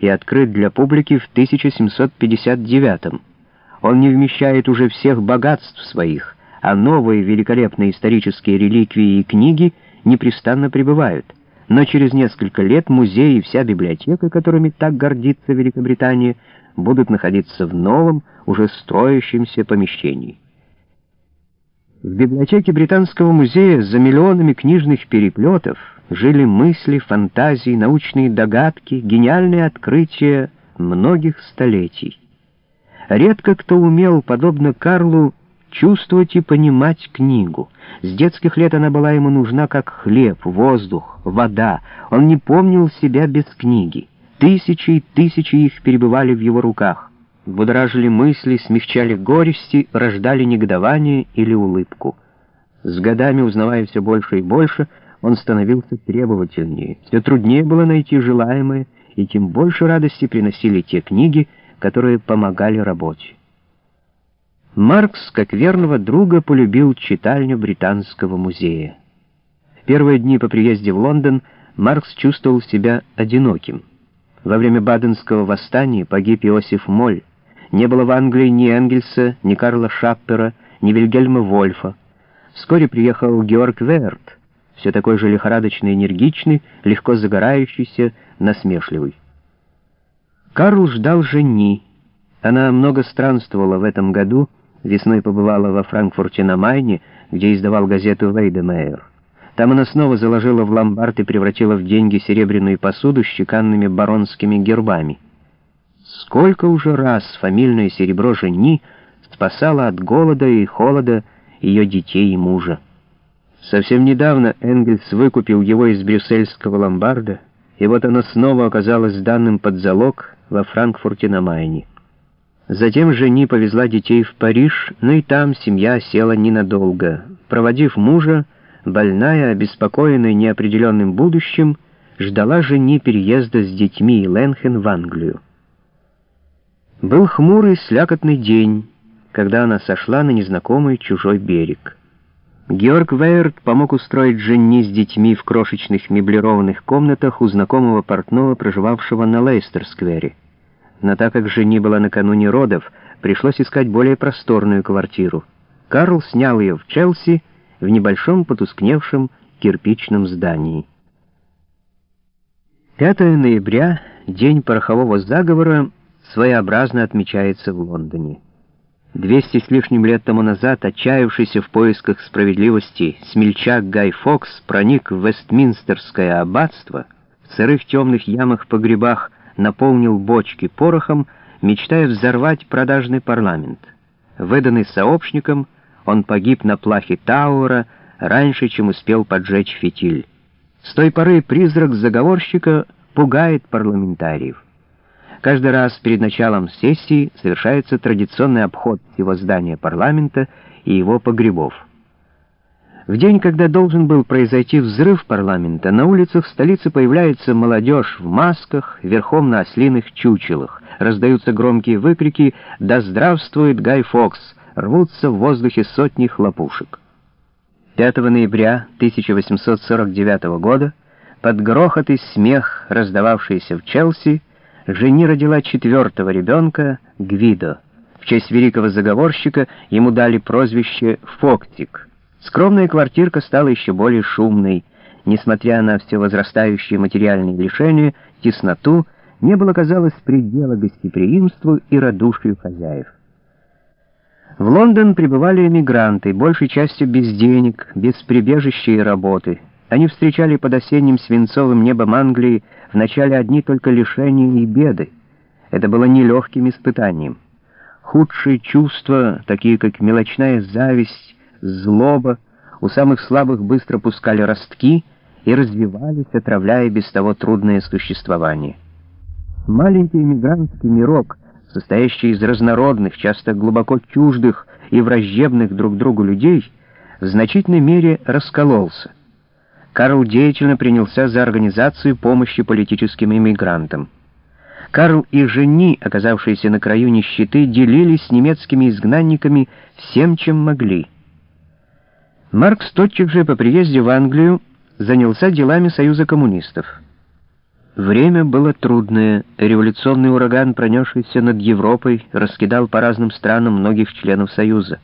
и открыт для публики в 1759 Он не вмещает уже всех богатств своих, а новые великолепные исторические реликвии и книги непрестанно прибывают. Но через несколько лет музей и вся библиотека, которыми так гордится Великобритания, будут находиться в новом, уже строящемся помещении. В библиотеке Британского музея за миллионами книжных переплетов жили мысли, фантазии, научные догадки, гениальные открытия многих столетий. Редко кто умел, подобно Карлу, чувствовать и понимать книгу. С детских лет она была ему нужна как хлеб, воздух, вода. Он не помнил себя без книги. Тысячи и тысячи их перебывали в его руках будоражили мысли, смягчали горести, рождали негодование или улыбку. С годами, узнавая все больше и больше, он становился требовательнее. Все труднее было найти желаемое, и тем больше радости приносили те книги, которые помогали работе. Маркс, как верного друга, полюбил читальню Британского музея. В первые дни по приезде в Лондон Маркс чувствовал себя одиноким. Во время Баденского восстания погиб Иосиф Моль, не было в Англии ни Энгельса, ни Карла Шаппера, ни Вильгельма Вольфа. Вскоре приехал Георг Верт, все такой же лихорадочно энергичный, легко загорающийся, насмешливый. Карл ждал жени. Она много странствовала в этом году, весной побывала во Франкфурте на Майне, где издавал газету «Вейдемейер». Там она снова заложила в ломбард и превратила в деньги серебряную посуду с чеканными баронскими гербами. Сколько уже раз фамильное серебро жени спасало от голода и холода ее детей и мужа. Совсем недавно Энгельс выкупил его из брюссельского ломбарда, и вот оно снова оказалось данным под залог во Франкфурте на Майне. Затем жени повезла детей в Париж, но и там семья села ненадолго. Проводив мужа, больная, обеспокоенная неопределенным будущим, ждала жени переезда с детьми и Ленхен в Англию. Был хмурый, слякотный день, когда она сошла на незнакомый чужой берег. Георг Вейерт помог устроить Женни с детьми в крошечных меблированных комнатах у знакомого портного, проживавшего на Лейстер-сквере. Но так как Женни была накануне родов, пришлось искать более просторную квартиру. Карл снял ее в Челси, в небольшом потускневшем кирпичном здании. 5 ноября, день порохового заговора, своеобразно отмечается в Лондоне. Двести с лишним лет тому назад отчаявшийся в поисках справедливости смельчак Гай Фокс проник в Вестминстерское аббатство, в сырых темных ямах-погребах наполнил бочки порохом, мечтая взорвать продажный парламент. Выданный сообщником, он погиб на плахе Тауэра раньше, чем успел поджечь фитиль. С той поры призрак заговорщика пугает парламентариев. Каждый раз перед началом сессии совершается традиционный обход всего здания парламента и его погребов. В день, когда должен был произойти взрыв парламента, на улицах столицы появляется молодежь в масках, верхом на ослиных чучелах. Раздаются громкие выкрики «Да здравствует Гай Фокс!» рвутся в воздухе сотни хлопушек. 5 ноября 1849 года под грохот и смех, раздававшиеся в Челси, Жени родила четвертого ребенка, Гвидо. В честь великого заговорщика ему дали прозвище «Фоктик». Скромная квартирка стала еще более шумной. Несмотря на все возрастающие материальные лишения, тесноту, не было, казалось, предела гостеприимству и радушию хозяев. В Лондон прибывали эмигранты, большей частью без денег, без прибежища и работы. Они встречали под осенним свинцовым небом Англии вначале одни только лишения и беды. Это было нелегким испытанием. Худшие чувства, такие как мелочная зависть, злоба, у самых слабых быстро пускали ростки и развивались, отравляя без того трудное существование. Маленький эмигрантский мирок, состоящий из разнородных, часто глубоко чуждых и враждебных друг другу людей, в значительной мере раскололся. Карл деятельно принялся за организацию помощи политическим иммигрантам. Карл и жени, оказавшиеся на краю нищеты, делились с немецкими изгнанниками всем, чем могли. Маркс тотчас же по приезде в Англию занялся делами Союза коммунистов. Время было трудное. Революционный ураган, пронесшийся над Европой, раскидал по разным странам многих членов Союза.